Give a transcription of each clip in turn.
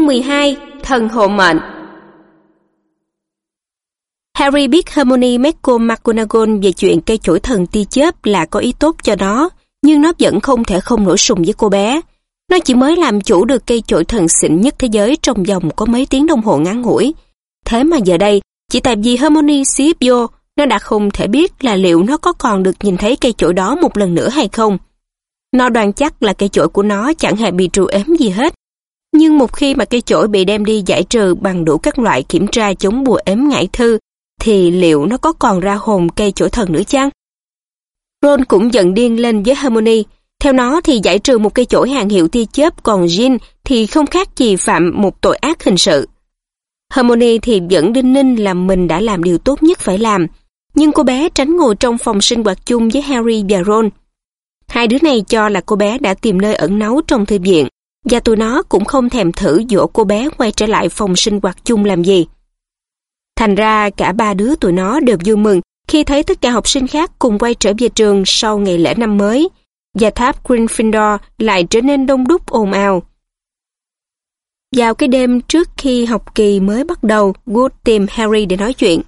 Chương 12 Thần hộ mệnh Harry biết Hermione McGonagall về chuyện cây chổi thần ti chớp là có ý tốt cho nó, nhưng nó vẫn không thể không nổi sùng với cô bé. Nó chỉ mới làm chủ được cây chổi thần xịn nhất thế giới trong vòng có mấy tiếng đồng hồ ngắn ngủi. Thế mà giờ đây, chỉ tại vì Hermione xíp vô, nó đã không thể biết là liệu nó có còn được nhìn thấy cây chổi đó một lần nữa hay không. Nó đoán chắc là cây chổi của nó chẳng hề bị trù ếm gì hết. Nhưng một khi mà cây chổi bị đem đi giải trừ bằng đủ các loại kiểm tra chống bùa ếm ngải thư, thì liệu nó có còn ra hồn cây chổi thần nữa chăng? Ron cũng giận điên lên với Harmony. Theo nó thì giải trừ một cây chổi hàng hiệu tia chớp còn Jin thì không khác gì phạm một tội ác hình sự. Harmony thì vẫn đinh ninh là mình đã làm điều tốt nhất phải làm, nhưng cô bé tránh ngồi trong phòng sinh hoạt chung với Harry và Ron. Hai đứa này cho là cô bé đã tìm nơi ẩn náu trong thư viện, và tụi nó cũng không thèm thử dỗ cô bé quay trở lại phòng sinh hoạt chung làm gì. Thành ra cả ba đứa tụi nó đều vui mừng khi thấy tất cả học sinh khác cùng quay trở về trường sau ngày lễ năm mới, và tháp Gryffindor lại trở nên đông đúc ồn ào. Vào cái đêm trước khi học kỳ mới bắt đầu, Wood tìm Harry để nói chuyện.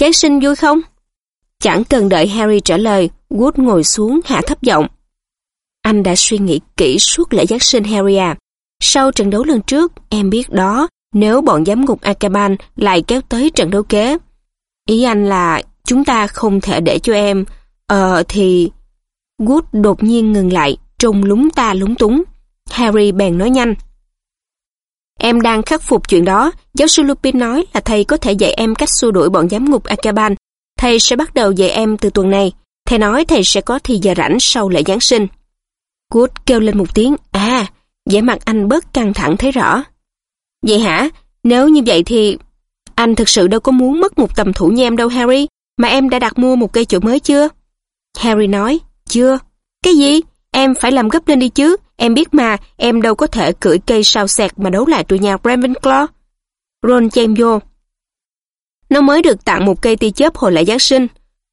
Giáng sinh vui không? Chẳng cần đợi Harry trả lời, Wood ngồi xuống hạ thấp giọng. Anh đã suy nghĩ kỹ suốt lễ Giáng sinh Harry à. Sau trận đấu lần trước, em biết đó, nếu bọn giám ngục Akaban lại kéo tới trận đấu kế. Ý anh là chúng ta không thể để cho em, ờ thì... Wood đột nhiên ngừng lại, trông lúng ta lúng túng. Harry bèn nói nhanh. Em đang khắc phục chuyện đó, giáo sư Lupin nói là thầy có thể dạy em cách xua đuổi bọn giám ngục Akaban. Thầy sẽ bắt đầu dạy em từ tuần này. Thầy nói thầy sẽ có thì giờ rảnh sau lễ Giáng sinh cút kêu lên một tiếng, à, vẻ mặt anh bớt căng thẳng thấy rõ. Vậy hả? Nếu như vậy thì... Anh thực sự đâu có muốn mất một tầm thủ như em đâu Harry, mà em đã đặt mua một cây chổi mới chưa? Harry nói, chưa. Cái gì? Em phải làm gấp lên đi chứ, em biết mà, em đâu có thể cưỡi cây sao sẹt mà đấu lại tụi nhà Ravenclaw. Ron chen vô. Nó mới được tặng một cây tia chớp hồi lễ Giáng sinh.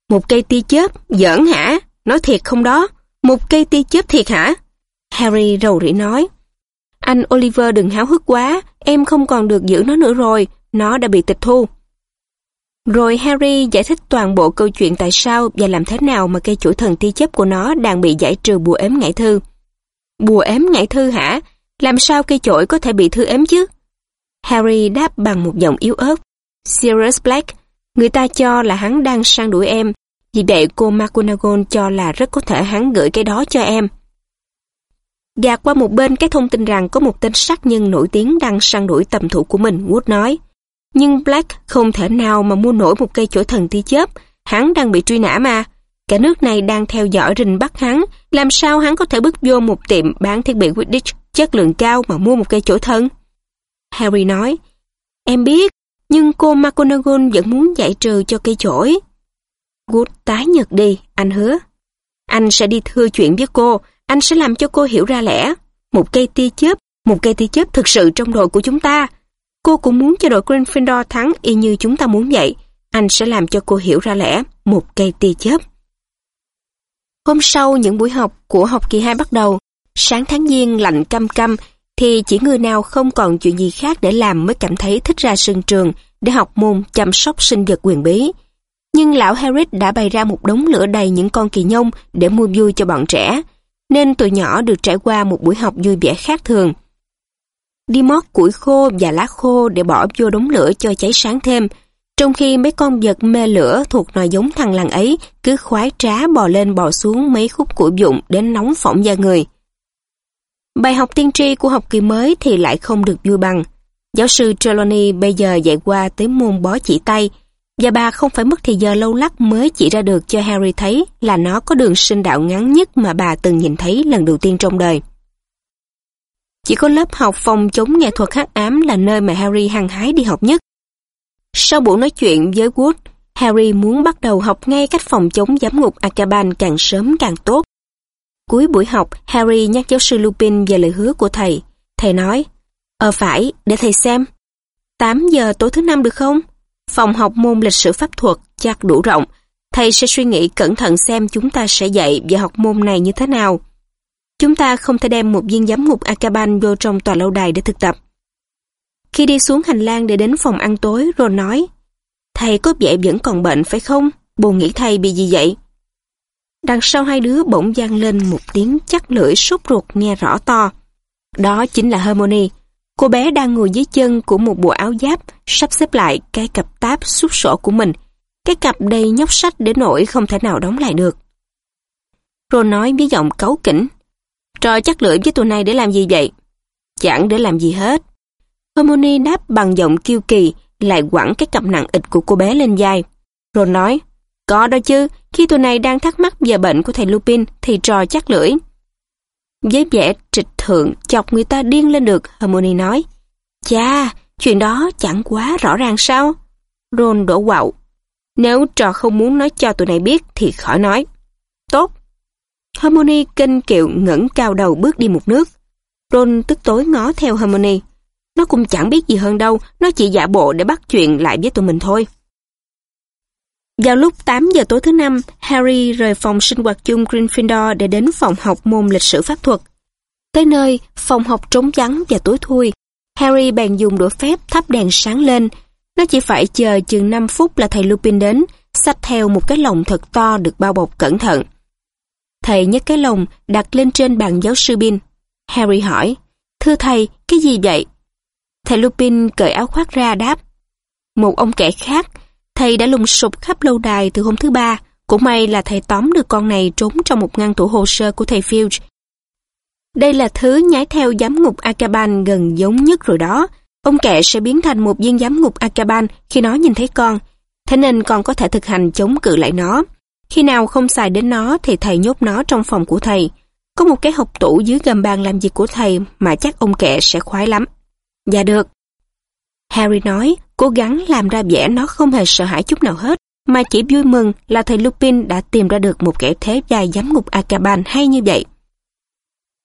Một cây tia chớp? Giỡn hả? Nói thiệt không đó? Một cây tia chớp thiệt hả? Harry rầu rĩ nói. Anh Oliver đừng háo hức quá, em không còn được giữ nó nữa rồi, nó đã bị tịch thu. Rồi Harry giải thích toàn bộ câu chuyện tại sao và làm thế nào mà cây chuỗi thần tia chớp của nó đang bị giải trừ bùa ếm ngải thư. Bùa ếm ngải thư hả? Làm sao cây chổi có thể bị thư ếm chứ? Harry đáp bằng một giọng yếu ớt. Sirius Black, người ta cho là hắn đang sang đuổi em, vì vậy cô McGonagall cho là rất có thể hắn gửi cái đó cho em. Gạt qua một bên cái thông tin rằng có một tên sát nhân nổi tiếng đang săn đuổi tầm thủ của mình, Wood nói. Nhưng Black không thể nào mà mua nổi một cây chổi thần tia chớp, hắn đang bị truy nã mà. Cả nước này đang theo dõi rình bắt hắn, làm sao hắn có thể bước vô một tiệm bán thiết bị Quidditch chất lượng cao mà mua một cây chổi thần? Harry nói, em biết, nhưng cô McGonagall vẫn muốn giải trừ cho cây chổi gút tái nhật đi, anh hứa. Anh sẽ đi thưa chuyện với cô, anh sẽ làm cho cô hiểu ra lẽ. Một cây tia chớp, một cây tia chớp thực sự trong đội của chúng ta. Cô cũng muốn cho đội Gryffindor thắng y như chúng ta muốn vậy. Anh sẽ làm cho cô hiểu ra lẽ một cây tia chớp. Hôm sau những buổi học của học kỳ 2 bắt đầu, sáng tháng giêng lạnh căm căm thì chỉ người nào không còn chuyện gì khác để làm mới cảm thấy thích ra sân trường để học môn chăm sóc sinh vật quyền bí. Nhưng lão Harris đã bày ra một đống lửa đầy những con kỳ nhông để mua vui cho bọn trẻ, nên tụi nhỏ được trải qua một buổi học vui vẻ khác thường. Đi mót củi khô và lá khô để bỏ vô đống lửa cho cháy sáng thêm, trong khi mấy con vật mê lửa thuộc nòi giống thằng làng ấy cứ khoái trá bò lên bò xuống mấy khúc củi dụng đến nóng phỏng da người. Bài học tiên tri của học kỳ mới thì lại không được vui bằng. Giáo sư Trelawney bây giờ dạy qua tới môn bó chỉ tay, và bà không phải mất thời giờ lâu lắc mới chỉ ra được cho Harry thấy là nó có đường sinh đạo ngắn nhất mà bà từng nhìn thấy lần đầu tiên trong đời. Chỉ có lớp học phòng chống nghệ thuật hắc ám là nơi mà Harry hăng hái đi học nhất. Sau buổi nói chuyện với Wood, Harry muốn bắt đầu học ngay cách phòng chống giám ngục Akaban càng sớm càng tốt. Cuối buổi học, Harry nhắc giáo sư Lupin về lời hứa của thầy. Thầy nói, Ờ phải, để thầy xem. 8 giờ tối thứ năm được không? Phòng học môn lịch sử pháp thuật chắc đủ rộng. Thầy sẽ suy nghĩ cẩn thận xem chúng ta sẽ dạy và học môn này như thế nào. Chúng ta không thể đem một viên giám ngục Akaban vô trong tòa lâu đài để thực tập. Khi đi xuống hành lang để đến phòng ăn tối, Ron nói, Thầy có vẻ vẫn còn bệnh phải không? Bồ nghĩ thầy bị gì vậy? Đằng sau hai đứa bỗng vang lên một tiếng chắc lưỡi sốt ruột nghe rõ to. Đó chính là Harmony. Cô bé đang ngồi dưới chân của một bộ áo giáp, sắp xếp lại cái cặp táp xúc sổ của mình. Cái cặp đầy nhóc sách để nổi không thể nào đóng lại được. Ron nói với giọng cấu kỉnh. Trò chắc lưỡi với tụi này để làm gì vậy? Chẳng để làm gì hết. Hermione đáp bằng giọng kiêu kỳ, lại quẳng cái cặp nặng ịch của cô bé lên vai. Ron nói, có đó chứ, khi tụi này đang thắc mắc về bệnh của thầy Lupin thì trò chắc lưỡi. Với vẻ trịch thượng chọc người ta điên lên được, Hermione nói. Chà, chuyện đó chẳng quá rõ ràng sao? Ron đổ quạo. Nếu trò không muốn nói cho tụi này biết thì khỏi nói. Tốt. Hermione kinh kiệu ngẩng cao đầu bước đi một nước. Ron tức tối ngó theo Hermione. Nó cũng chẳng biết gì hơn đâu, nó chỉ giả bộ để bắt chuyện lại với tụi mình thôi. Vào lúc 8 giờ tối thứ năm, Harry rời phòng sinh hoạt chung Gryffindor để đến phòng học môn lịch sử pháp thuật. Tới nơi, phòng học trống vắng và tối thui. Harry bèn dùng đũa phép thắp đèn sáng lên. Nó chỉ phải chờ chừng 5 phút là thầy Lupin đến, xách theo một cái lồng thật to được bao bọc cẩn thận. Thầy nhấc cái lồng đặt lên trên bàn giáo sư Bin. Harry hỏi, Thưa thầy, cái gì vậy? Thầy Lupin cởi áo khoác ra đáp. Một ông kẻ khác, thầy đã lùng sục khắp lâu đài từ hôm thứ ba. Cũng may là thầy tóm được con này trốn trong một ngăn tủ hồ sơ của thầy Filch. Đây là thứ nhái theo giám ngục Akaban gần giống nhất rồi đó. Ông kẻ sẽ biến thành một viên giám ngục Akaban khi nó nhìn thấy con. Thế nên con có thể thực hành chống cự lại nó. Khi nào không xài đến nó thì thầy nhốt nó trong phòng của thầy. Có một cái hộp tủ dưới gầm bàn làm việc của thầy mà chắc ông kẻ sẽ khoái lắm. Dạ được. Harry nói, cố gắng làm ra vẻ nó không hề sợ hãi chút nào hết, mà chỉ vui mừng là thầy Lupin đã tìm ra được một kẻ thế dài giám ngục Akaban hay như vậy.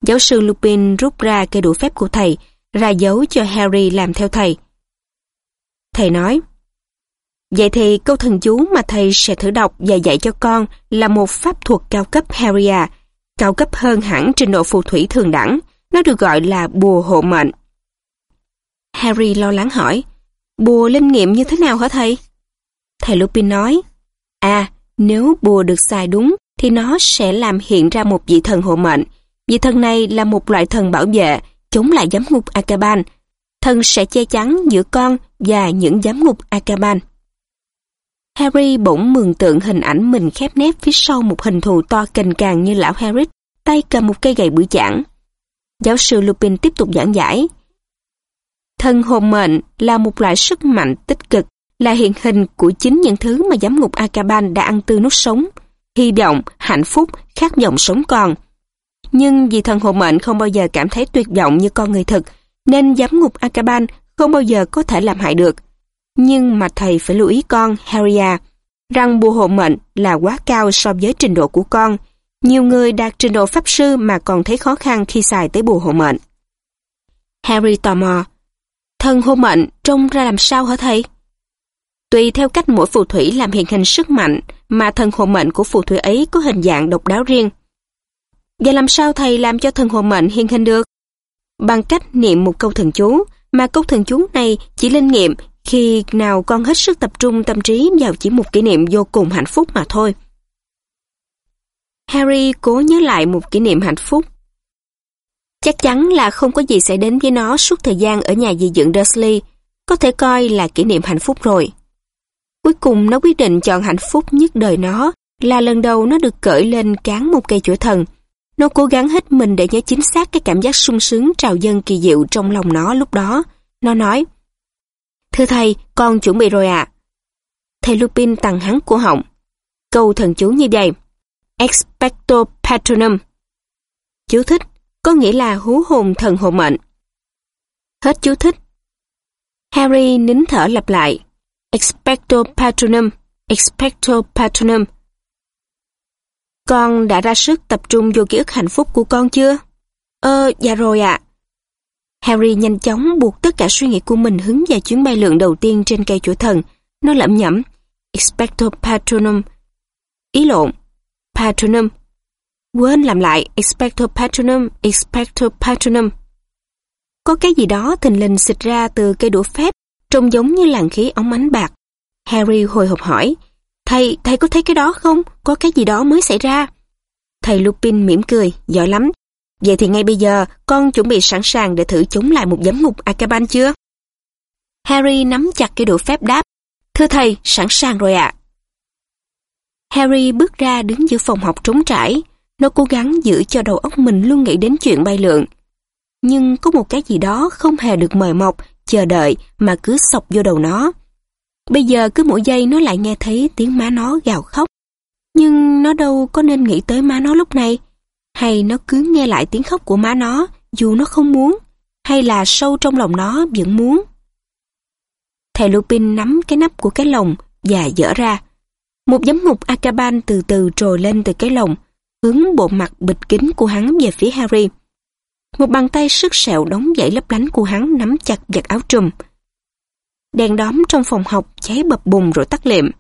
Giáo sư Lupin rút ra cây đũa phép của thầy, ra dấu cho Harry làm theo thầy. Thầy nói, Vậy thì câu thần chú mà thầy sẽ thử đọc và dạy cho con là một pháp thuật cao cấp Harry à, cao cấp hơn hẳn trình độ phù thủy thường đẳng. Nó được gọi là bùa hộ mệnh. Harry lo lắng hỏi, bùa linh nghiệm như thế nào hả thầy? Thầy Lupin nói, à, nếu bùa được xài đúng, thì nó sẽ làm hiện ra một vị thần hộ mệnh. Vị thần này là một loại thần bảo vệ, chống lại giám ngục Akaban. Thần sẽ che chắn giữa con và những giám ngục Akaban. Harry bỗng mường tượng hình ảnh mình khép nép phía sau một hình thù to cành càng như lão Harry, tay cầm một cây gậy bưởi chảng. Giáo sư Lupin tiếp tục giảng giải. thần hồn mệnh là một loại sức mạnh tích cực, là hiện hình của chính những thứ mà giám ngục Akaban đã ăn tươi nuốt sống, hy vọng, hạnh phúc, khát vọng sống còn. Nhưng vì thần hồ mệnh không bao giờ cảm thấy tuyệt vọng như con người thực, nên giám ngục Akaban không bao giờ có thể làm hại được. Nhưng mà thầy phải lưu ý con, Haria, rằng bùa hộ mệnh là quá cao so với trình độ của con. Nhiều người đạt trình độ pháp sư mà còn thấy khó khăn khi xài tới bùa hộ mệnh. Harry tò mò, Thần hộ mệnh trông ra làm sao hả thầy? Tùy theo cách mỗi phù thủy làm hiện hình sức mạnh mà thần hộ mệnh của phù thủy ấy có hình dạng độc đáo riêng. Và làm sao thầy làm cho thần hồn mệnh hiện hình được? Bằng cách niệm một câu thần chú, mà câu thần chú này chỉ linh nghiệm khi nào con hết sức tập trung tâm trí vào chỉ một kỷ niệm vô cùng hạnh phúc mà thôi. Harry cố nhớ lại một kỷ niệm hạnh phúc Chắc chắn là không có gì sẽ đến với nó suốt thời gian ở nhà dì dưỡng Dursley, có thể coi là kỷ niệm hạnh phúc rồi. Cuối cùng nó quyết định chọn hạnh phúc nhất đời nó là lần đầu nó được cởi lên cán một cây chổi thần. Nó cố gắng hết mình để nhớ chính xác cái cảm giác sung sướng trào dâng kỳ diệu trong lòng nó lúc đó. Nó nói, Thưa thầy, con chuẩn bị rồi ạ. À. Thầy Lupin tặng hắn của họng. Câu thần chú như vậy. Expecto Patronum. Chú thích có nghĩa là hú hồn thần hộ mệnh. Hết chú thích. Harry nín thở lặp lại. Expecto Patronum, Expecto Patronum. Con đã ra sức tập trung vô ký ức hạnh phúc của con chưa? Ơ, dạ rồi ạ. Harry nhanh chóng buộc tất cả suy nghĩ của mình hướng về chuyến bay lượn đầu tiên trên cây chuỗi thần. Nó lẩm nhẩm. Expecto Patronum. Ý lộn. Patronum Quên làm lại Expecto Patronum, Expecto Patronum. Có cái gì đó thình lình xịt ra từ cây đũa phép, trông giống như làn khí ống ánh bạc. Harry hồi hộp hỏi, Thầy, thầy có thấy cái đó không? Có cái gì đó mới xảy ra. Thầy Lupin mỉm cười, giỏi lắm. Vậy thì ngay bây giờ, con chuẩn bị sẵn sàng để thử chống lại một giám ngục Akaban chưa? Harry nắm chặt cây đũa phép đáp. Thưa thầy, sẵn sàng rồi ạ. Harry bước ra đứng giữa phòng học trống trải. Nó cố gắng giữ cho đầu óc mình luôn nghĩ đến chuyện bay lượn. Nhưng có một cái gì đó không hề được mời mọc, chờ đợi mà cứ sọc vô đầu nó. Bây giờ cứ mỗi giây nó lại nghe thấy tiếng má nó gào khóc. Nhưng nó đâu có nên nghĩ tới má nó lúc này. Hay nó cứ nghe lại tiếng khóc của má nó dù nó không muốn. Hay là sâu trong lòng nó vẫn muốn. Thầy Lupin nắm cái nắp của cái lồng và dở ra. Một giấm ngục Akaban từ từ trồi lên từ cái lồng, hướng bộ mặt bịch kính của hắn về phía Harry. Một bàn tay sức sẹo đóng dãy lấp lánh của hắn nắm chặt giật áo trùm. Đèn đóm trong phòng học cháy bập bùng rồi tắt liệm.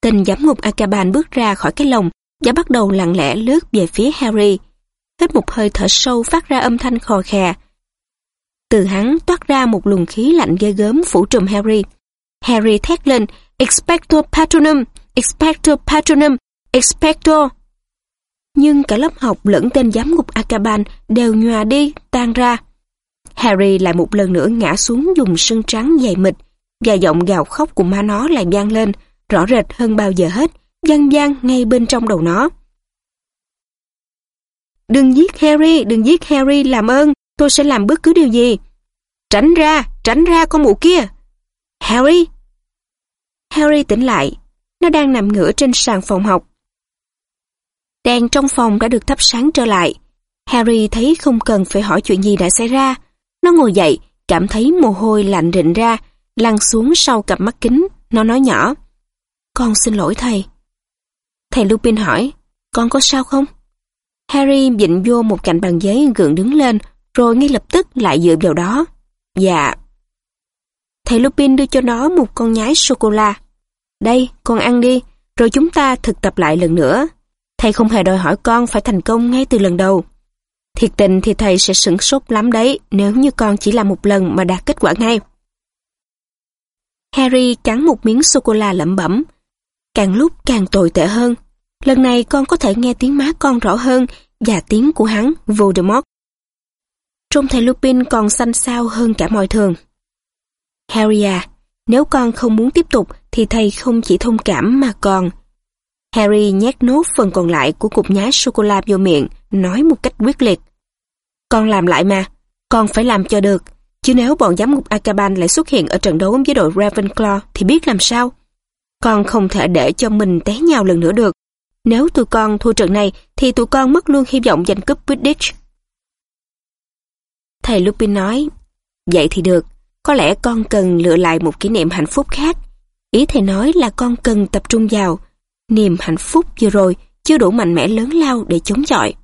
Tên giám ngục Akaban bước ra khỏi cái lồng và bắt đầu lặng lẽ lướt về phía Harry. Hết một hơi thở sâu phát ra âm thanh khò khè. Từ hắn toát ra một luồng khí lạnh ghê gớm phủ trùm Harry. Harry thét lên, Expecto Patronum, Expecto Patronum, Expecto. Nhưng cả lớp học lẫn tên giám ngục Akaban đều nhòa đi, tan ra. Harry lại một lần nữa ngã xuống dùng sưng trắng dày mịt, và giọng gào khóc của ma nó lại vang lên, rõ rệt hơn bao giờ hết, vang vang ngay bên trong đầu nó. Đừng giết Harry, đừng giết Harry, làm ơn, tôi sẽ làm bất cứ điều gì. Tránh ra, tránh ra con mụ kia. Harry! Harry tỉnh lại, nó đang nằm ngửa trên sàn phòng học. Đèn trong phòng đã được thắp sáng trở lại. Harry thấy không cần phải hỏi chuyện gì đã xảy ra. Nó ngồi dậy, cảm thấy mồ hôi lạnh rịn ra, lăn xuống sau cặp mắt kính. Nó nói nhỏ. Con xin lỗi thầy. Thầy Lupin hỏi, con có sao không? Harry dịnh vô một cạnh bàn giấy gượng đứng lên, rồi ngay lập tức lại dựa vào đó. Dạ. Thầy Lupin đưa cho nó một con nhái sô-cô-la. Đây, con ăn đi, rồi chúng ta thực tập lại lần nữa. Thầy không hề đòi hỏi con phải thành công ngay từ lần đầu. Thiệt tình thì thầy sẽ sửng sốt lắm đấy nếu như con chỉ làm một lần mà đạt kết quả ngay. Harry cắn một miếng sô-cô-la lẩm bẩm. Càng lúc càng tồi tệ hơn. Lần này con có thể nghe tiếng má con rõ hơn và tiếng của hắn, Voldemort. Trông thầy Lupin còn xanh xao hơn cả mọi thường. Harry à, nếu con không muốn tiếp tục thì thầy không chỉ thông cảm mà còn... Harry nhét nốt phần còn lại của cục nhái sô-cô-la vô miệng, nói một cách quyết liệt. Con làm lại mà, con phải làm cho được. Chứ nếu bọn giám ngục Akaban lại xuất hiện ở trận đấu với đội Ravenclaw thì biết làm sao. Con không thể để cho mình té nhau lần nữa được. Nếu tụi con thua trận này thì tụi con mất luôn hy vọng giành cúp Quidditch. Thầy Lupin nói, vậy thì được, có lẽ con cần lựa lại một kỷ niệm hạnh phúc khác. Ý thầy nói là con cần tập trung vào. Niềm hạnh phúc vừa rồi chưa đủ mạnh mẽ lớn lao để chống chọi.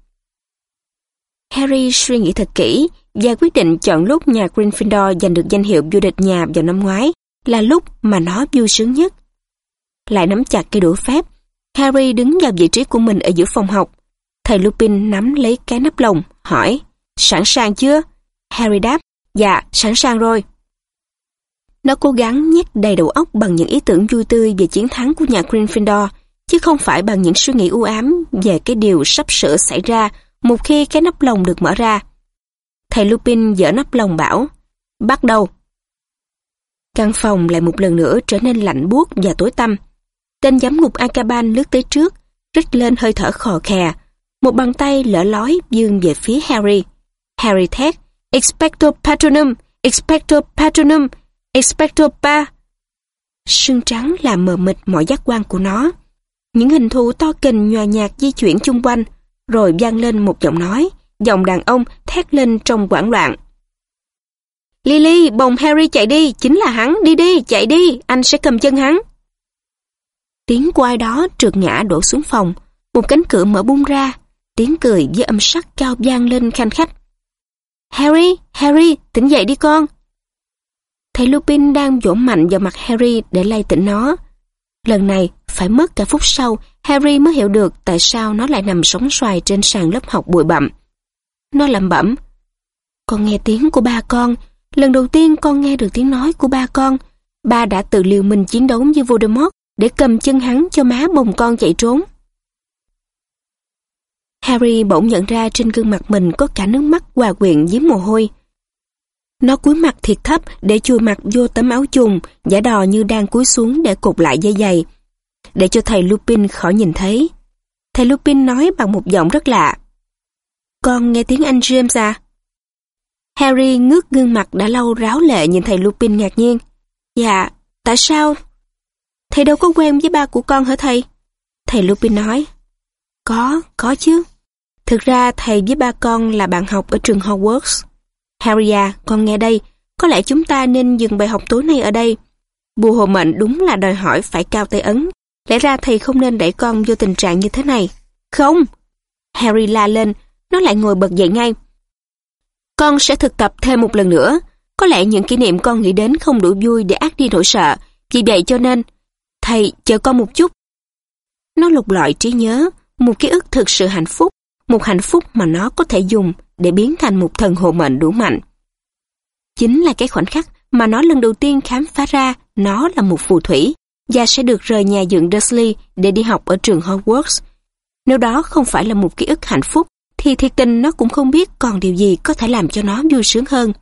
Harry suy nghĩ thật kỹ và quyết định chọn lúc nhà Gryffindor giành được danh hiệu vô địch nhà vào năm ngoái là lúc mà nó vui sướng nhất. Lại nắm chặt cây đũa phép, Harry đứng vào vị trí của mình ở giữa phòng học. Thầy Lupin nắm lấy cái nắp lồng, hỏi, sẵn sàng chưa? Harry đáp, dạ, sẵn sàng rồi. Nó cố gắng nhét đầy đầu óc bằng những ý tưởng vui tươi về chiến thắng của nhà Gryffindor, chứ không phải bằng những suy nghĩ u ám về cái điều sắp sửa xảy ra một khi cái nắp lồng được mở ra. Thầy Lupin dỡ nắp lồng bảo, bắt đầu. Căn phòng lại một lần nữa trở nên lạnh buốt và tối tăm. Tên giám ngục Akaban lướt tới trước, rít lên hơi thở khò khè. Một bàn tay lỡ lói dương về phía Harry. Harry thét, Expecto Patronum, Expecto Patronum, Expecto Pa. Sương trắng làm mờ mịt mọi giác quan của nó. Những hình thù to kình nhòa nhạt di chuyển chung quanh, rồi vang lên một giọng nói, giọng đàn ông thét lên trong quảng loạn. Lily, bồng Harry chạy đi, chính là hắn, đi đi, chạy đi, anh sẽ cầm chân hắn. Tiếng của ai đó trượt ngã đổ xuống phòng, một cánh cửa mở bung ra, tiếng cười với âm sắc cao vang lên khanh khách. Harry, Harry, tỉnh dậy đi con. Thầy Lupin đang vỗ mạnh vào mặt Harry để lay tỉnh nó. Lần này, phải mất cả phút sau, Harry mới hiểu được tại sao nó lại nằm sóng xoài trên sàn lớp học bụi bặm. Nó lẩm bẩm. Con nghe tiếng của ba con. Lần đầu tiên con nghe được tiếng nói của ba con. Ba đã tự liều mình chiến đấu với Voldemort để cầm chân hắn cho má bồng con chạy trốn. Harry bỗng nhận ra trên gương mặt mình có cả nước mắt hòa quyện với mồ hôi. Nó cúi mặt thiệt thấp để chui mặt vô tấm áo chùng, giả đò như đang cúi xuống để cột lại dây giày, để cho thầy Lupin khỏi nhìn thấy. Thầy Lupin nói bằng một giọng rất lạ. Con nghe tiếng anh James à? Harry ngước gương mặt đã lâu ráo lệ nhìn thầy Lupin ngạc nhiên. Dạ, tại sao? Thầy đâu có quen với ba của con hả thầy? Thầy Lupin nói. Có, có chứ. Thực ra thầy với ba con là bạn học ở trường Hogwarts. Harry à, con nghe đây, có lẽ chúng ta nên dừng bài học tối nay ở đây. Bùa hồ mệnh đúng là đòi hỏi phải cao tay ấn. Lẽ ra thầy không nên đẩy con vô tình trạng như thế này. Không! Harry la lên, nó lại ngồi bật dậy ngay. Con sẽ thực tập thêm một lần nữa. Có lẽ những kỷ niệm con nghĩ đến không đủ vui để ác đi nỗi sợ. Vì vậy cho nên, thầy chờ con một chút. Nó lục lọi trí nhớ, một ký ức thực sự hạnh phúc, một hạnh phúc mà nó có thể dùng để biến thành một thần hộ mệnh đủ mạnh. Chính là cái khoảnh khắc mà nó lần đầu tiên khám phá ra nó là một phù thủy và sẽ được rời nhà dựng Dursley để đi học ở trường Hogwarts. Nếu đó không phải là một ký ức hạnh phúc, thì thiệt tình nó cũng không biết còn điều gì có thể làm cho nó vui sướng hơn.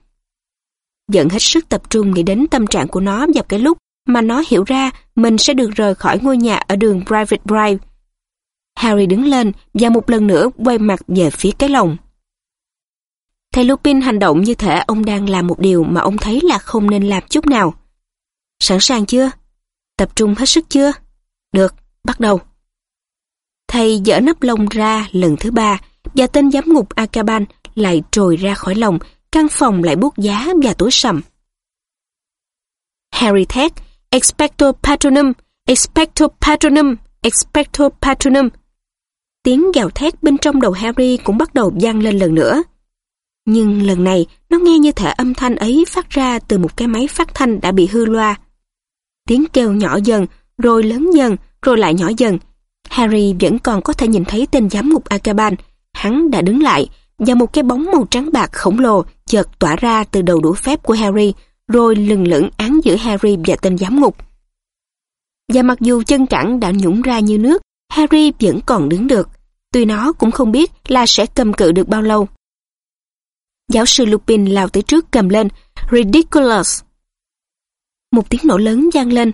Dẫn hết sức tập trung nghĩ đến tâm trạng của nó vào cái lúc mà nó hiểu ra mình sẽ được rời khỏi ngôi nhà ở đường Private Drive. Harry đứng lên và một lần nữa quay mặt về phía cái lồng. Thầy Lupin hành động như thể ông đang làm một điều mà ông thấy là không nên làm chút nào. Sẵn sàng chưa? Tập trung hết sức chưa? Được, bắt đầu. Thầy dỡ nắp lông ra lần thứ ba và tên giám ngục Akaban lại trồi ra khỏi lồng, căn phòng lại buốt giá và tối sầm. Harry thét, Expecto Patronum, Expecto Patronum, Expecto Patronum. Tiếng gào thét bên trong đầu Harry cũng bắt đầu vang lên lần nữa. Nhưng lần này nó nghe như thể âm thanh ấy phát ra từ một cái máy phát thanh đã bị hư loa. Tiếng kêu nhỏ dần, rồi lớn dần, rồi lại nhỏ dần. Harry vẫn còn có thể nhìn thấy tên giám mục Akaban. Hắn đã đứng lại, và một cái bóng màu trắng bạc khổng lồ chợt tỏa ra từ đầu đũa phép của Harry, rồi lừng lững án giữa Harry và tên giám ngục. Và mặc dù chân cẳng đã nhũng ra như nước, Harry vẫn còn đứng được. Tuy nó cũng không biết là sẽ cầm cự được bao lâu. Giáo sư Lupin lao tới trước cầm lên Ridiculous. Một tiếng nổ lớn vang lên,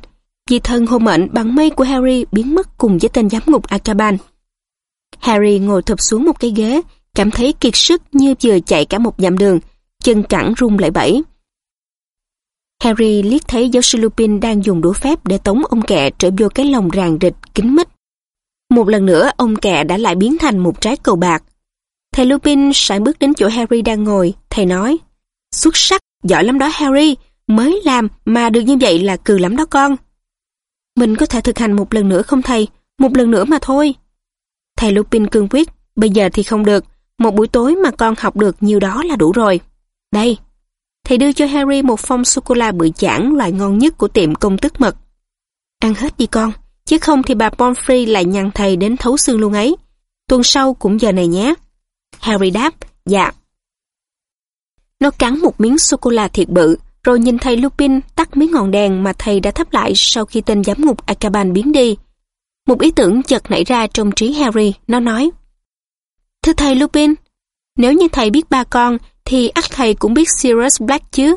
vì thân hô mệnh bằng mây của Harry biến mất cùng với tên giám ngục Akaban. Harry ngồi thụp xuống một cái ghế, cảm thấy kiệt sức như vừa chạy cả một dặm đường, chân cẳng rung lại bẫy. Harry liếc thấy giáo sư Lupin đang dùng đũa phép để tống ông kẹ trở vô cái lồng ràng rịch, kín mít. Một lần nữa, ông kẹ đã lại biến thành một trái cầu bạc. Thầy Lupin sải bước đến chỗ Harry đang ngồi, thầy nói, Xuất sắc, giỏi lắm đó Harry, mới làm mà được như vậy là cừ lắm đó con. Mình có thể thực hành một lần nữa không thầy? Một lần nữa mà thôi. Thầy Lupin cương quyết, bây giờ thì không được, một buổi tối mà con học được nhiều đó là đủ rồi. Đây, thầy đưa cho Harry một phong sô-cô-la bự chảng loại ngon nhất của tiệm công tức mật. Ăn hết đi con, chứ không thì bà Pomfrey lại nhằn thầy đến thấu xương luôn ấy. Tuần sau cũng giờ này nhé. Harry đáp, dạ. Nó cắn một miếng sô-cô-la thiệt bự, rồi nhìn thầy Lupin tắt miếng ngọn đèn mà thầy đã thắp lại sau khi tên giám ngục Akaban biến đi. Một ý tưởng chợt nảy ra trong trí Harry, nó nói. Thưa thầy Lupin, nếu như thầy biết ba con, thì ắt thầy cũng biết Sirius Black chứ.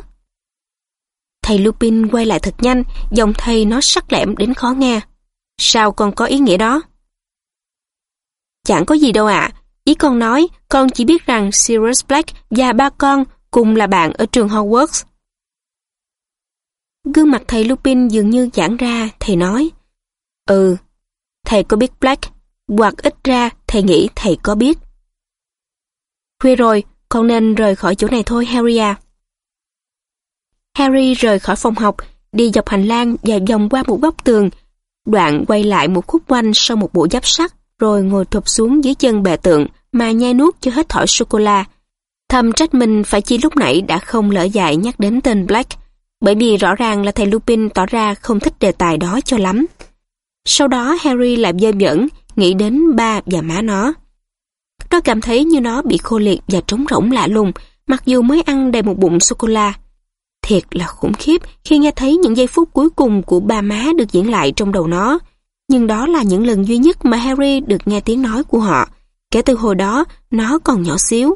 Thầy Lupin quay lại thật nhanh, giọng thầy nó sắc lẹm đến khó nghe. Sao con có ý nghĩa đó? Chẳng có gì đâu ạ. Ý con nói, con chỉ biết rằng Sirius Black và ba con cùng là bạn ở trường Hogwarts. Gương mặt thầy Lupin dường như giãn ra, thầy nói. Ừ, thầy có biết Black, hoặc ít ra thầy nghĩ thầy có biết. Khuya rồi, con nên rời khỏi chỗ này thôi Harry à. Harry rời khỏi phòng học, đi dọc hành lang và vòng qua một góc tường, đoạn quay lại một khúc quanh sau một bộ giáp sắt, rồi ngồi thụp xuống dưới chân bệ tượng mà nhai nuốt cho hết thỏi sô-cô-la. Thầm trách mình phải chi lúc nãy đã không lỡ dại nhắc đến tên Black, bởi vì rõ ràng là thầy Lupin tỏ ra không thích đề tài đó cho lắm. Sau đó Harry lại dơ dẫn nghĩ đến ba và má nó. Nó cảm thấy như nó bị khô liệt và trống rỗng lạ lùng, mặc dù mới ăn đầy một bụng sô-cô-la. Thiệt là khủng khiếp khi nghe thấy những giây phút cuối cùng của ba má được diễn lại trong đầu nó. Nhưng đó là những lần duy nhất mà Harry được nghe tiếng nói của họ. Kể từ hồi đó, nó còn nhỏ xíu.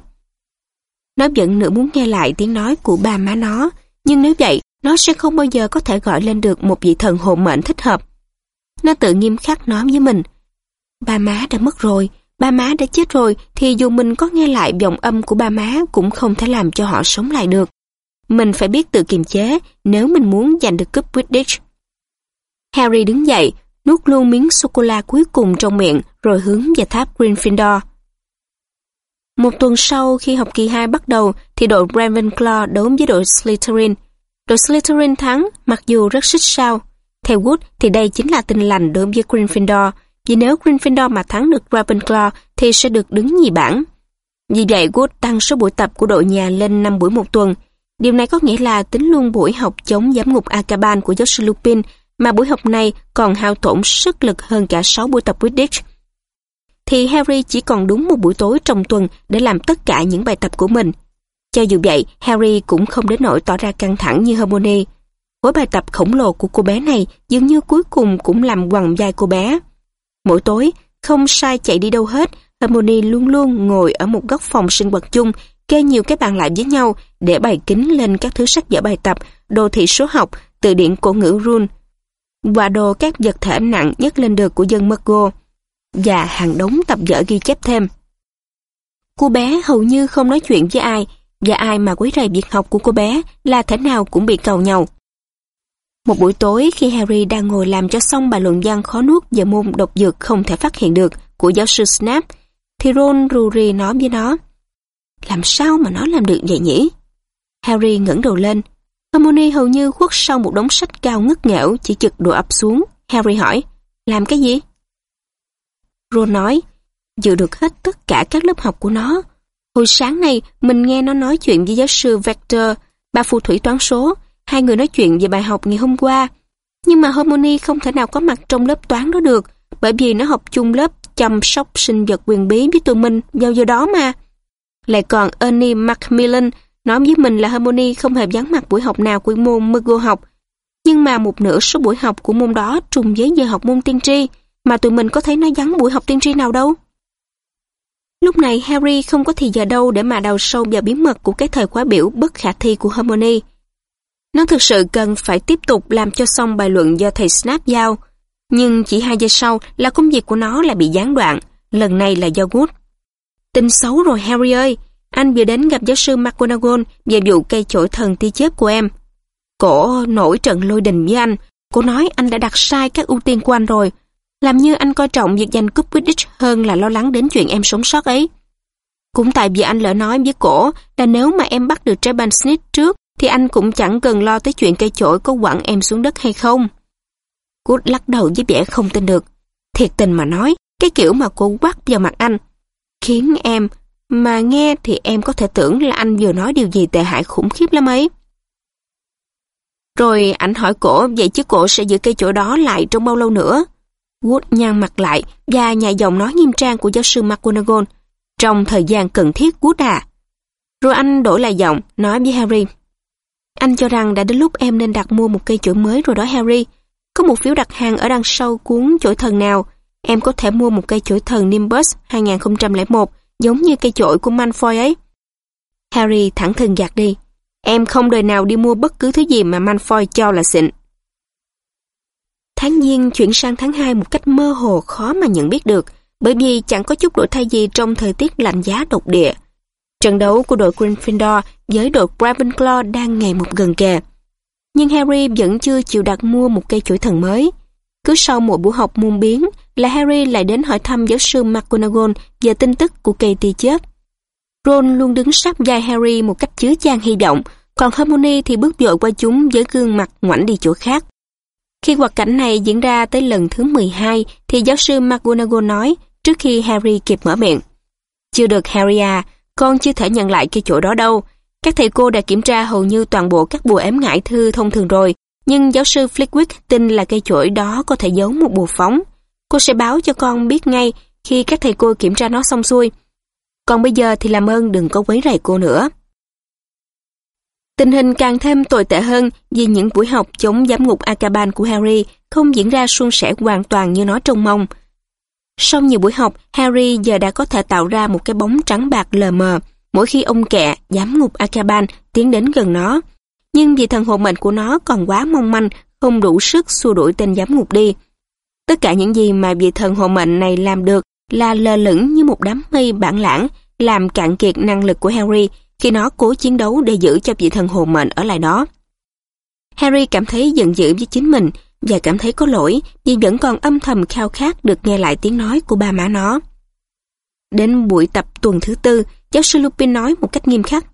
Nó vẫn nữa muốn nghe lại tiếng nói của ba má nó, nhưng nếu vậy, nó sẽ không bao giờ có thể gọi lên được một vị thần hộ mệnh thích hợp. Nó tự nghiêm khắc nói với mình, ba má đã mất rồi, ba má đã chết rồi thì dù mình có nghe lại giọng âm của ba má cũng không thể làm cho họ sống lại được. Mình phải biết tự kiềm chế nếu mình muốn giành được cúp Quidditch. Harry đứng dậy, nuốt luôn miếng sô-cô-la cuối cùng trong miệng rồi hướng về tháp Gryffindor. Một tuần sau khi học kỳ 2 bắt đầu thì đội Ravenclaw đấu với đội Slytherin. Đội Slytherin thắng, mặc dù rất xích sao. Theo Wood thì đây chính là tin lành đối với Gryffindor vì nếu Gryffindor mà thắng được Ravenclaw thì sẽ được đứng nhì bảng. Vì vậy, Wood tăng số buổi tập của đội nhà lên 5 buổi một tuần. Điều này có nghĩa là tính luôn buổi học chống giám ngục Akaban của giáo sư Lupin, mà buổi học này còn hao tổn sức lực hơn cả 6 buổi tập Quidditch. Thì Harry chỉ còn đúng một buổi tối trong tuần để làm tất cả những bài tập của mình. Cho dù vậy, Harry cũng không đến nỗi tỏ ra căng thẳng như Hermione. Khối bài tập khổng lồ của cô bé này dường như cuối cùng cũng làm quằn vai cô bé. Mỗi tối, không sai chạy đi đâu hết, Hermione luôn luôn ngồi ở một góc phòng sinh hoạt chung, kê nhiều cái bàn lại với nhau để bày kính lên các thứ sách vở bài tập, đồ thị số học, từ điển cổ ngữ rune, và đồ các vật thể nặng nhất lên được của dân Mergo, và hàng đống tập vở ghi chép thêm. Cô bé hầu như không nói chuyện với ai, và ai mà quấy rầy việc học của cô bé là thể nào cũng bị cầu nhau. Một buổi tối khi Harry đang ngồi làm cho xong bài luận văn khó nuốt về môn độc dược không thể phát hiện được của giáo sư Snap, thì Ron rù rì nói với nó. Làm sao mà nó làm được vậy nhỉ? Harry ngẩng đầu lên. Hermione hầu như khuất sau một đống sách cao ngất nghẽo chỉ chực đồ ập xuống. Harry hỏi, làm cái gì? Ron nói, dự được hết tất cả các lớp học của nó. Hồi sáng nay, mình nghe nó nói chuyện với giáo sư Vector, bà phù thủy toán số, Hai người nói chuyện về bài học ngày hôm qua. Nhưng mà Harmony không thể nào có mặt trong lớp toán đó được, bởi vì nó học chung lớp chăm sóc sinh vật quyền bí với tụi mình vào giờ đó mà. Lại còn Ernie Macmillan nói với mình là Harmony không hề vắng mặt buổi học nào của môn Mergo học. Nhưng mà một nửa số buổi học của môn đó trùng với giờ học môn tiên tri, mà tụi mình có thấy nó vắng buổi học tiên tri nào đâu. Lúc này Harry không có thì giờ đâu để mà đào sâu vào bí mật của cái thời khóa biểu bất khả thi của Hermione. Nó thực sự cần phải tiếp tục làm cho xong bài luận do thầy Snap giao. Nhưng chỉ hai giây sau là công việc của nó lại bị gián đoạn, lần này là do Wood. Tin xấu rồi Harry ơi, anh vừa đến gặp giáo sư McGonagall về vụ cây chổi thần tia chớp của em. Cổ nổi trận lôi đình với anh, cô nói anh đã đặt sai các ưu tiên của anh rồi. Làm như anh coi trọng việc giành cúp Quidditch hơn là lo lắng đến chuyện em sống sót ấy. Cũng tại vì anh lỡ nói với cổ là nếu mà em bắt được Treban Snitch trước thì anh cũng chẳng cần lo tới chuyện cây chổi có quẳng em xuống đất hay không. Cút lắc đầu với vẻ không tin được. Thiệt tình mà nói, cái kiểu mà cô quắt vào mặt anh, khiến em, mà nghe thì em có thể tưởng là anh vừa nói điều gì tệ hại khủng khiếp lắm ấy. Rồi anh hỏi cổ, vậy chứ cổ sẽ giữ cây chổi đó lại trong bao lâu nữa? Wood nhăn mặt lại và nhà giọng nói nghiêm trang của giáo sư McGonagall. Trong thời gian cần thiết Wood à. Rồi anh đổi lại giọng, nói với Harry. Anh cho rằng đã đến lúc em nên đặt mua một cây chổi mới rồi đó Harry. Có một phiếu đặt hàng ở đằng sau cuốn chổi thần nào. Em có thể mua một cây chổi thần Nimbus 2001 giống như cây chổi của Malfoy ấy. Harry thẳng thừng gạt đi. Em không đời nào đi mua bất cứ thứ gì mà Malfoy cho là xịn. Tháng Giêng chuyển sang tháng 2 một cách mơ hồ khó mà nhận biết được, bởi vì chẳng có chút đổi thay gì trong thời tiết lạnh giá độc địa. Trận đấu của đội Gryffindor với đội Ravenclaw đang ngày một gần kề. Nhưng Harry vẫn chưa chịu đặt mua một cây chuỗi thần mới. Cứ sau một buổi học môn biến là Harry lại đến hỏi thăm giáo sư McGonagall về tin tức của cây tia chớp. Ron luôn đứng sát vai Harry một cách chứa chan hy vọng, còn Hermione thì bước dội qua chúng với gương mặt ngoảnh đi chỗ khác. Khi hoạt cảnh này diễn ra tới lần thứ 12 thì giáo sư McGonagall nói trước khi Harry kịp mở miệng. Chưa được Harry à, con chưa thể nhận lại cái chỗ đó đâu. Các thầy cô đã kiểm tra hầu như toàn bộ các bùa ém ngại thư thông thường rồi, nhưng giáo sư Flickwick tin là cây chổi đó có thể giấu một bùa phóng. Cô sẽ báo cho con biết ngay khi các thầy cô kiểm tra nó xong xuôi. Còn bây giờ thì làm ơn đừng có quấy rầy cô nữa. Tình hình càng thêm tồi tệ hơn vì những buổi học chống giám ngục Akaban của Harry không diễn ra suôn sẻ hoàn toàn như nó trông mong. Sau nhiều buổi học, Harry giờ đã có thể tạo ra một cái bóng trắng bạc lờ mờ mỗi khi ông kẹ, giám ngục Akaban tiến đến gần nó. Nhưng vì thần hồn mệnh của nó còn quá mong manh, không đủ sức xua đuổi tên giám ngục đi. Tất cả những gì mà vị thần hồn mệnh này làm được là lờ lửng như một đám mây bản lãng, làm cạn kiệt năng lực của Harry khi nó cố chiến đấu để giữ cho vị thần hồn mệnh ở lại đó. Harry cảm thấy giận dữ với chính mình và cảm thấy có lỗi vì vẫn còn âm thầm khao khát được nghe lại tiếng nói của ba má nó. Đến buổi tập tuần thứ tư, giáo sư Lupin nói một cách nghiêm khắc.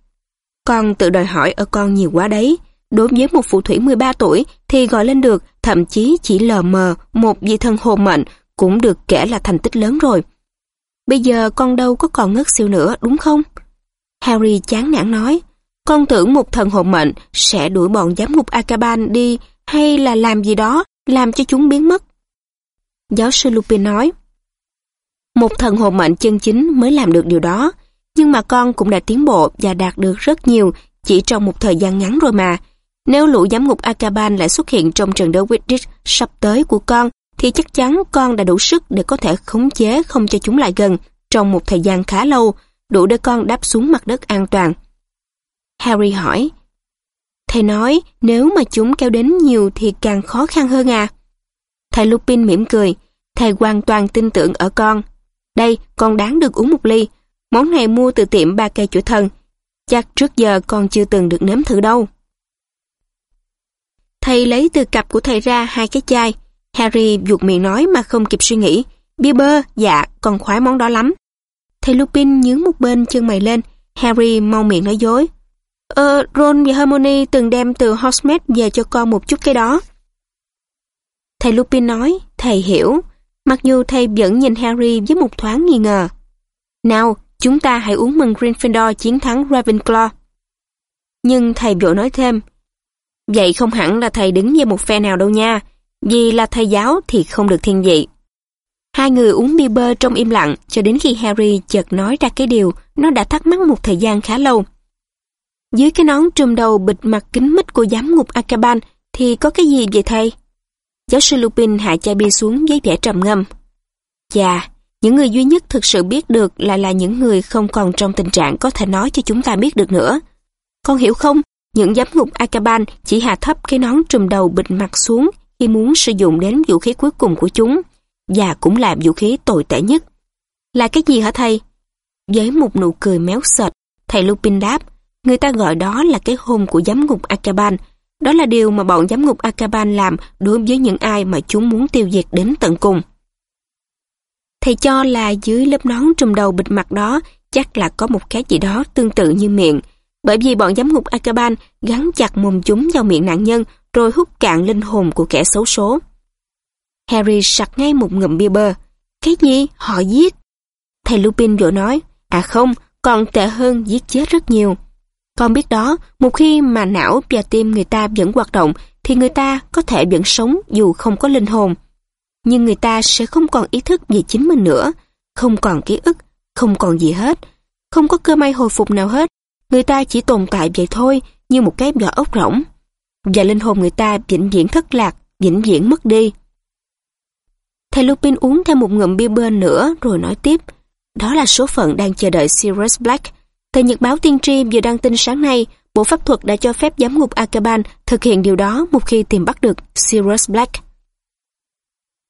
Con tự đòi hỏi ở con nhiều quá đấy. Đối với một phụ thủy 13 tuổi thì gọi lên được, thậm chí chỉ lờ mờ một vị thần hồn mệnh cũng được kể là thành tích lớn rồi. Bây giờ con đâu có còn ngất xỉu nữa, đúng không? Harry chán nản nói, con tưởng một thần hồn mệnh sẽ đuổi bọn giám ngục Akaban đi hay là làm gì đó, làm cho chúng biến mất. Giáo sư Lupin nói, một thần hồn mệnh chân chính mới làm được điều đó, nhưng mà con cũng đã tiến bộ và đạt được rất nhiều chỉ trong một thời gian ngắn rồi mà. Nếu lũ giám ngục Akaban lại xuất hiện trong trận đấu Quidditch sắp tới của con, thì chắc chắn con đã đủ sức để có thể khống chế không cho chúng lại gần trong một thời gian khá lâu, đủ để con đáp xuống mặt đất an toàn. Harry hỏi, Thầy nói nếu mà chúng kéo đến nhiều thì càng khó khăn hơn à? Thầy Lupin mỉm cười, thầy hoàn toàn tin tưởng ở con. Đây, con đáng được uống một ly. Món này mua từ tiệm ba cây chủ thần. Chắc trước giờ con chưa từng được nếm thử đâu. Thầy lấy từ cặp của thầy ra hai cái chai. Harry ruột miệng nói mà không kịp suy nghĩ. Bia bơ, dạ, con khoái món đó lắm. Thầy Lupin nhướng một bên chân mày lên. Harry mau miệng nói dối. Ờ, Ron và Hermione từng đem từ Hogsmeade về cho con một chút cái đó. Thầy Lupin nói, thầy hiểu. Mặc dù thầy vẫn nhìn Harry với một thoáng nghi ngờ. Nào, chúng ta hãy uống mừng Gryffindor chiến thắng Ravenclaw. Nhưng thầy vội nói thêm, Vậy không hẳn là thầy đứng về một phe nào đâu nha, vì là thầy giáo thì không được thiên vị. Hai người uống bia bơ trong im lặng cho đến khi Harry chợt nói ra cái điều nó đã thắc mắc một thời gian khá lâu. Dưới cái nón trùm đầu bịt mặt kính mít của giám ngục Akaban thì có cái gì vậy thầy? Giáo sư Lupin hạ chai bia xuống với vẻ trầm ngâm. Chà, những người duy nhất thực sự biết được là là những người không còn trong tình trạng có thể nói cho chúng ta biết được nữa. Con hiểu không? Những giám ngục Akaban chỉ hạ thấp cái nón trùm đầu bịt mặt xuống khi muốn sử dụng đến vũ khí cuối cùng của chúng, và cũng là vũ khí tồi tệ nhất. Là cái gì hả thầy? Với một nụ cười méo sệt, thầy Lupin đáp, người ta gọi đó là cái hôn của giám ngục Akaban. Đó là điều mà bọn giám ngục Akaban làm đối với những ai mà chúng muốn tiêu diệt đến tận cùng. Thầy cho là dưới lớp nón trùm đầu bịt mặt đó chắc là có một cái gì đó tương tự như miệng, bởi vì bọn giám ngục Akaban gắn chặt mồm chúng vào miệng nạn nhân rồi hút cạn linh hồn của kẻ xấu số. Harry sặc ngay một ngụm bia bơ. Cái gì? Họ giết? Thầy Lupin vội nói, à không, còn tệ hơn giết chết rất nhiều. Con biết đó, một khi mà não và tim người ta vẫn hoạt động thì người ta có thể vẫn sống dù không có linh hồn. Nhưng người ta sẽ không còn ý thức về chính mình nữa, không còn ký ức, không còn gì hết, không có cơ may hồi phục nào hết. Người ta chỉ tồn tại vậy thôi, như một cái vỏ ốc rỗng. Và linh hồn người ta vĩnh viễn thất lạc, vĩnh viễn mất đi. Thầy Lupin uống thêm một ngụm bia bơ nữa rồi nói tiếp. Đó là số phận đang chờ đợi Sirius Black. Tờ Nhật báo tiên tri vừa đăng tin sáng nay, Bộ Pháp thuật đã cho phép giám ngục Akaban thực hiện điều đó một khi tìm bắt được Sirius Black.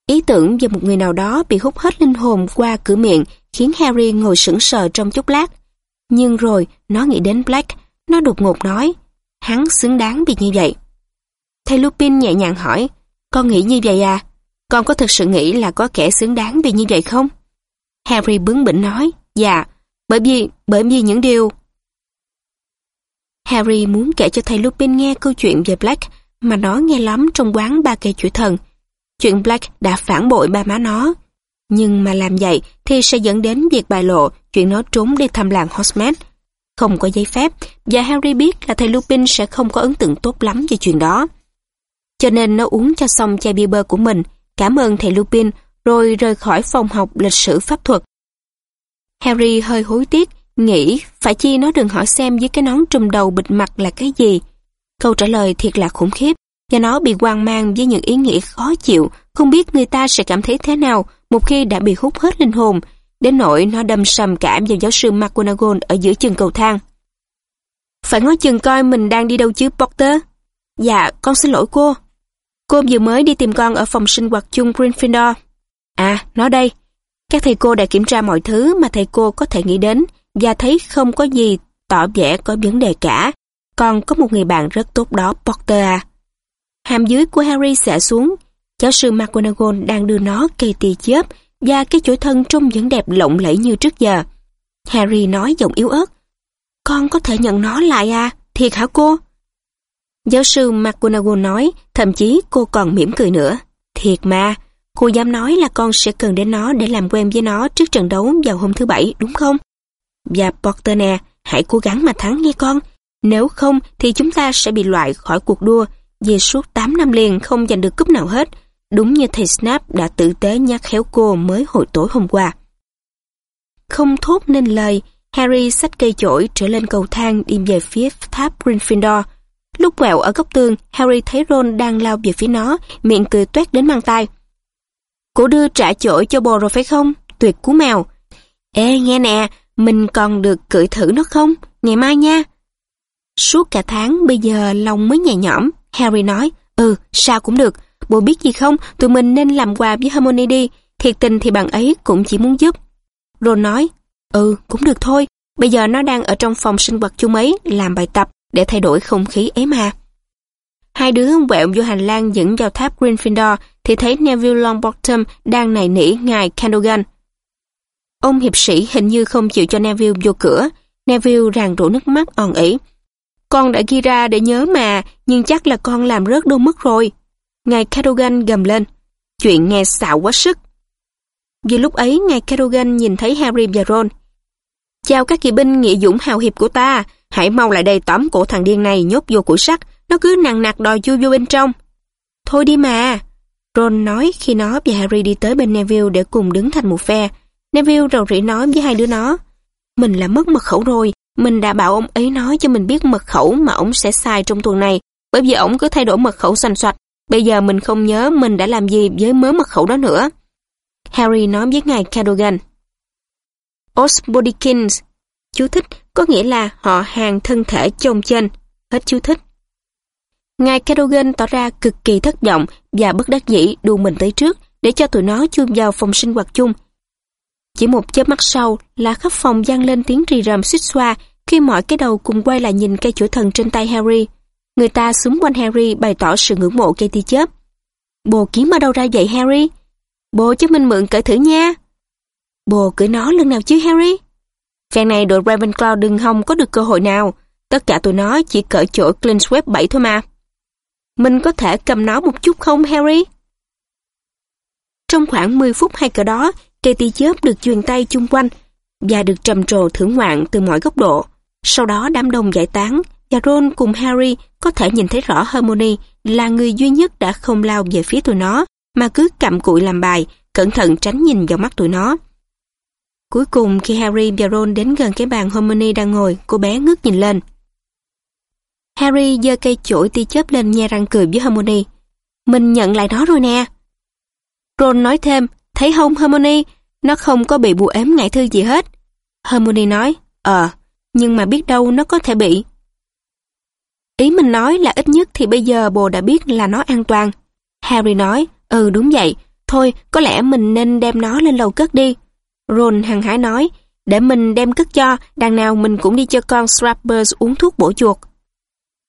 Ý tưởng về một người nào đó bị hút hết linh hồn qua cửa miệng khiến Harry ngồi sững sờ trong chốc lát. Nhưng rồi, nó nghĩ đến Black, nó đột ngột nói, hắn xứng đáng vì như vậy. Thầy Lupin nhẹ nhàng hỏi, con nghĩ như vậy à? Con có thực sự nghĩ là có kẻ xứng đáng vì như vậy không? Harry bướng bỉnh nói, dạ, bởi vì, bởi vì những điều... Harry muốn kể cho thầy Lupin nghe câu chuyện về Black mà nó nghe lắm trong quán ba cây chuỗi thần. Chuyện Black đã phản bội ba má nó. Nhưng mà làm vậy thì sẽ dẫn đến việc bại lộ chuyện nó trốn đi thăm làng Hogsmeade. Không có giấy phép và Harry biết là thầy Lupin sẽ không có ấn tượng tốt lắm về chuyện đó. Cho nên nó uống cho xong chai bia bơ của mình, cảm ơn thầy Lupin rồi rời khỏi phòng học lịch sử pháp thuật. Harry hơi hối tiếc nghĩ phải chi nó đừng hỏi xem dưới cái nón trùm đầu bịt mặt là cái gì. Câu trả lời thiệt là khủng khiếp, và nó bị hoang mang với những ý nghĩa khó chịu, không biết người ta sẽ cảm thấy thế nào một khi đã bị hút hết linh hồn, đến nỗi nó đâm sầm cảm vào giáo sư McGonagall ở giữa chân cầu thang. Phải ngó chừng coi mình đang đi đâu chứ, Potter? Dạ, con xin lỗi cô. Cô vừa mới đi tìm con ở phòng sinh hoạt chung Gryffindor. À, nó đây. Các thầy cô đã kiểm tra mọi thứ mà thầy cô có thể nghĩ đến và thấy không có gì tỏ vẻ có vấn đề cả. Còn có một người bạn rất tốt đó, Potter à. Hàm dưới của Harry xả xuống. Giáo sư McGonagall đang đưa nó cây tì chớp và cái chuỗi thân trông vẫn đẹp lộng lẫy như trước giờ. Harry nói giọng yếu ớt. Con có thể nhận nó lại à? Thiệt hả cô? Giáo sư McGonagall nói, thậm chí cô còn mỉm cười nữa. Thiệt mà, cô dám nói là con sẽ cần đến nó để làm quen với nó trước trận đấu vào hôm thứ bảy, đúng không? Và Porter nè, hãy cố gắng mà thắng nghe con. Nếu không thì chúng ta sẽ bị loại khỏi cuộc đua vì suốt 8 năm liền không giành được cúp nào hết. Đúng như thầy Snap đã tử tế nhắc khéo cô mới hồi tối hôm qua. Không thốt nên lời, Harry xách cây chổi trở lên cầu thang đi về phía tháp Gryffindor. Lúc quẹo ở góc tường, Harry thấy Ron đang lao về phía nó, miệng cười toét đến mang tai. Cô đưa trả chổi cho bồ rồi phải không? Tuyệt cú mèo. Ê nghe nè, mình còn được cưỡi thử nó không? Ngày mai nha. Suốt cả tháng bây giờ lòng mới nhẹ nhõm, Harry nói, ừ, sao cũng được. Bố biết gì không, tụi mình nên làm quà với Harmony đi. Thiệt tình thì bạn ấy cũng chỉ muốn giúp. Ron nói, ừ, cũng được thôi. Bây giờ nó đang ở trong phòng sinh hoạt chung ấy, làm bài tập để thay đổi không khí ế ma. Hai đứa quẹo vô hành lang dẫn vào tháp Gryffindor thì thấy Neville Longbottom đang nài nỉ ngài Cadogan. Ông hiệp sĩ hình như không chịu cho Neville vô cửa. Neville ràng rủ nước mắt òn ỉ. Con đã ghi ra để nhớ mà, nhưng chắc là con làm rớt đôi mất rồi. Ngài Cadogan gầm lên. Chuyện nghe xạo quá sức. Vì lúc ấy, ngài Cadogan nhìn thấy Harry và Ron. Chào các kỵ binh nghĩa dũng hào hiệp của ta, hãy mau lại đây tóm cổ thằng điên này nhốt vô củi sắt, nó cứ nặng nặc đòi chui vô bên trong. Thôi đi mà. Ron nói khi nó và Harry đi tới bên Neville để cùng đứng thành một phe. Neville rầu rĩ nói với hai đứa nó. Mình là mất mật khẩu rồi, mình đã bảo ông ấy nói cho mình biết mật khẩu mà ông sẽ xài trong tuần này, bởi vì ông cứ thay đổi mật khẩu xanh xoạch. Bây giờ mình không nhớ mình đã làm gì với mớ mật khẩu đó nữa. Harry nói với ngài Cadogan. Osbodikins, chú thích, có nghĩa là họ hàng thân thể chồng trên. Hết chú thích. Ngài Cadogan tỏ ra cực kỳ thất vọng và bất đắc dĩ đu mình tới trước để cho tụi nó chui vào phòng sinh hoạt chung. Chỉ một chớp mắt sau là khắp phòng vang lên tiếng rì rầm suýt xoa khi mọi cái đầu cùng quay lại nhìn cây chuỗi thần trên tay Harry. Người ta xúm quanh Harry bày tỏ sự ngưỡng mộ cây tia chớp. Bồ kiếm ở đâu ra vậy Harry? Bồ cho mình mượn cởi thử nha. Bồ cưỡi nó lần nào chứ Harry? Phen này đội Ravenclaw đừng hòng có được cơ hội nào. Tất cả tụi nó chỉ cỡ chỗ Clinsweb 7 thôi mà. Mình có thể cầm nó một chút không Harry? Trong khoảng 10 phút hay cỡ đó, Katie chớp được truyền tay chung quanh và được trầm trồ thưởng ngoạn từ mọi góc độ. Sau đó đám đông giải tán và Ron cùng Harry có thể nhìn thấy rõ Hermione là người duy nhất đã không lao về phía tụi nó mà cứ cặm cụi làm bài, cẩn thận tránh nhìn vào mắt tụi nó. Cuối cùng khi Harry và Ron đến gần cái bàn Hermione đang ngồi, cô bé ngước nhìn lên. Harry giơ cây chổi tia chớp lên nhe răng cười với Hermione. Mình nhận lại nó rồi nè. Ron nói thêm, thấy không Hermione, nó không có bị bù ếm ngại thư gì hết. Hermione nói, ờ, nhưng mà biết đâu nó có thể bị. Ý mình nói là ít nhất thì bây giờ bồ đã biết là nó an toàn. Harry nói, ừ đúng vậy, thôi có lẽ mình nên đem nó lên lầu cất đi. Ron hằng hái nói, để mình đem cất cho, đằng nào mình cũng đi cho con Scrappers uống thuốc bổ chuột.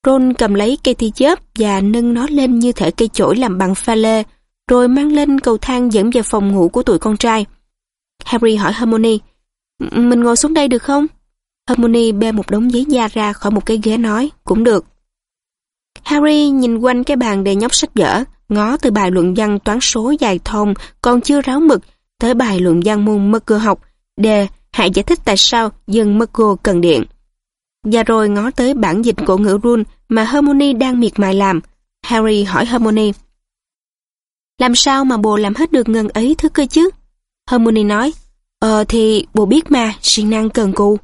Ron cầm lấy cây thi chớp và nâng nó lên như thể cây chổi làm bằng pha lê, rồi mang lên cầu thang dẫn về phòng ngủ của tụi con trai. Harry hỏi Hermione, mình ngồi xuống đây được không? Hermione bê một đống giấy da ra khỏi một cái ghế nói, cũng được. Harry nhìn quanh cái bàn đầy nhóc sách vở, ngó từ bài luận văn toán số dài thông còn chưa ráo mực tới bài luận văn môn mơ cơ học, đề hãy giải thích tại sao dân mơ cần điện. Và rồi ngó tới bản dịch cổ ngữ run mà Hermione đang miệt mài làm. Harry hỏi Hermione. Làm sao mà bồ làm hết được ngân ấy thứ cơ chứ? Hermione nói, Ờ thì bồ biết mà, siêng năng cần cù.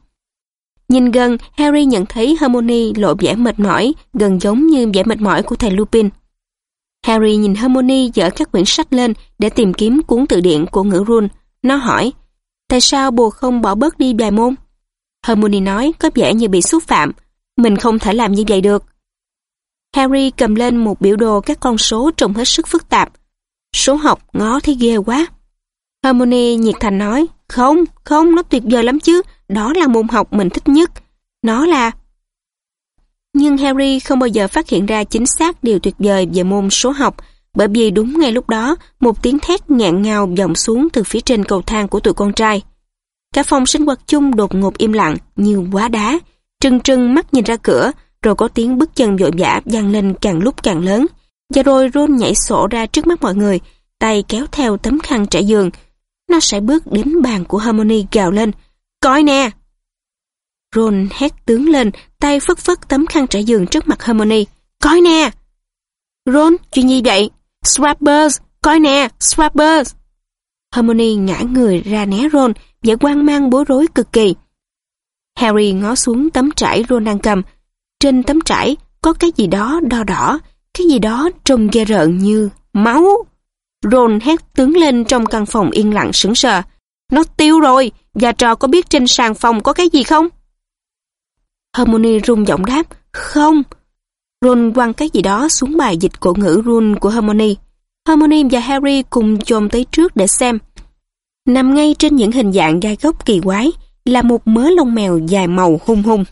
Nhìn gần, Harry nhận thấy Hermione lộ vẻ mệt mỏi, gần giống như vẻ mệt mỏi của thầy Lupin. Harry nhìn Hermione dở các quyển sách lên để tìm kiếm cuốn từ điển của ngữ run. Nó hỏi, tại sao bồ không bỏ bớt đi vài môn? Hermione nói có vẻ như bị xúc phạm. Mình không thể làm như vậy được. Harry cầm lên một biểu đồ các con số trông hết sức phức tạp. Số học ngó thấy ghê quá. Hermione nhiệt thành nói, không, không, nó tuyệt vời lắm chứ, đó là môn học mình thích nhất. Nó là... Nhưng Harry không bao giờ phát hiện ra chính xác điều tuyệt vời về môn số học, bởi vì đúng ngay lúc đó, một tiếng thét ngạn ngào vọng xuống từ phía trên cầu thang của tụi con trai. Cả phòng sinh hoạt chung đột ngột im lặng như quá đá, trừng trừng mắt nhìn ra cửa, rồi có tiếng bước chân vội vã vang lên càng lúc càng lớn. Và rồi Ron nhảy sổ ra trước mắt mọi người, tay kéo theo tấm khăn trải giường. Nó sẽ bước đến bàn của Harmony gào lên. Coi nè! Ron hét tướng lên, tay phất phất tấm khăn trải giường trước mặt Harmony. Coi nè! Ron, chuyện gì vậy? Swappers, coi nè, Swappers! Harmony ngã người ra né Ron, vẻ quan mang bối rối cực kỳ. Harry ngó xuống tấm trải Ron đang cầm. Trên tấm trải có cái gì đó đo đỏ, cái gì đó trông ghê rợn như máu. Ron hét tướng lên trong căn phòng yên lặng sững sờ. Nó tiêu rồi, và trò có biết trên sàn phòng có cái gì không? Hermione rung giọng đáp, không. Ron quăng cái gì đó xuống bài dịch cổ ngữ run của Hermione. Hermione và Harry cùng chồm tới trước để xem. Nằm ngay trên những hình dạng gai góc kỳ quái là một mớ lông mèo dài màu hung hung.